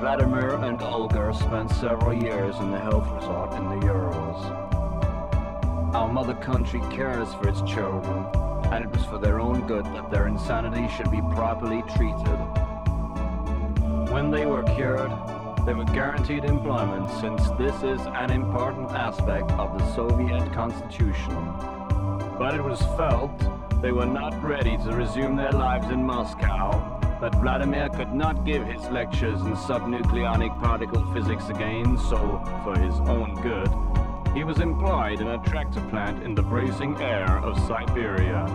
Vladimir and Olga spent several years in the health resort in the Urals. Our mother country cares for its children, and it was for their own good that their insanity should be properly treated. When they were cured, they were guaranteed employment since this is an important aspect of the Soviet constitution. But it was felt they were not ready to resume their lives in Moscow that Vladimir could not give his lectures in subnucleonic particle physics again, so, for his own good, he was employed in a tractor plant in the bracing air of Siberia.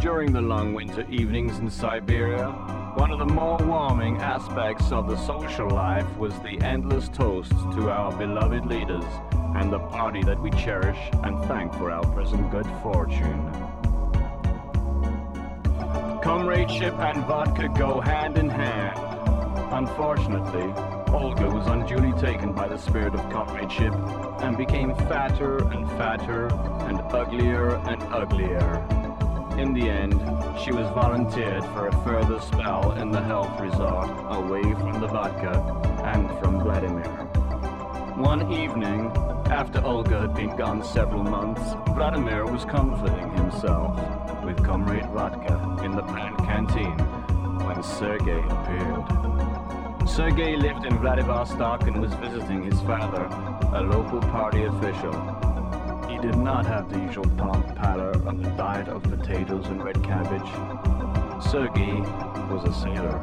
During the long winter evenings in Siberia, one of the more warming aspects of the social life was the endless toasts to our beloved leaders and the party that we cherish and thank for our present good fortune. Comradeship and vodka go hand in hand. Unfortunately, Olga was unduly taken by the spirit of comradeship and became fatter and fatter and uglier and uglier. In the end, she was volunteered for a further spell in the health resort away from the vodka and from Vladimir. One evening, after Olga had been gone several months, Vladimir was comforting himself with Comrade Vodka in the plant canteen when Sergei appeared. Sergei lived in Vladivostok and was visiting his father, a local party official. He did not have the usual pomp pallor of the diet of potatoes and red cabbage. Sergei was a sailor.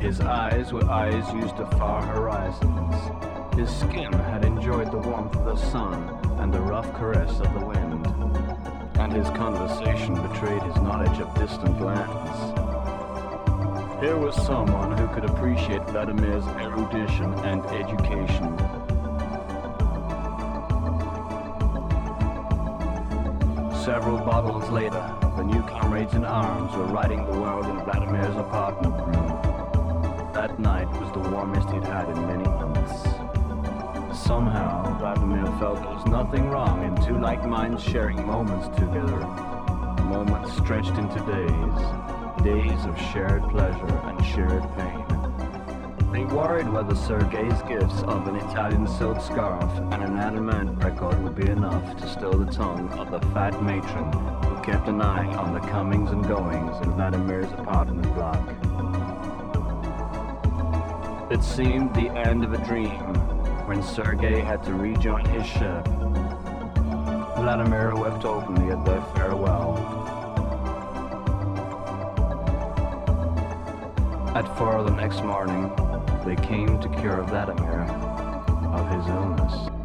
His eyes were eyes used to far horizons. His skin had enjoyed the warmth of the sun and the rough caress of the wind and his conversation betrayed his knowledge of distant lands. Here was someone who could appreciate Vladimir's erudition and education. Several bottles later, the new comrades in arms were riding the world in Vladimir's apartment room. That night was the warmest he'd had in. Somehow, Vladimir felt there was nothing wrong in two like minds sharing moments together. Moments stretched into days. Days of shared pleasure and shared pain. They worried whether Sergei's gifts of an Italian silk scarf and an Adam Ant record would be enough to still the tongue of the fat matron who kept an eye on the comings and goings in Vladimir's apartment block. It seemed the end of a dream when Sergei had to rejoin his ship. Vladimir wept openly at their farewell. At four the next morning, they came to cure Vladimir of his illness.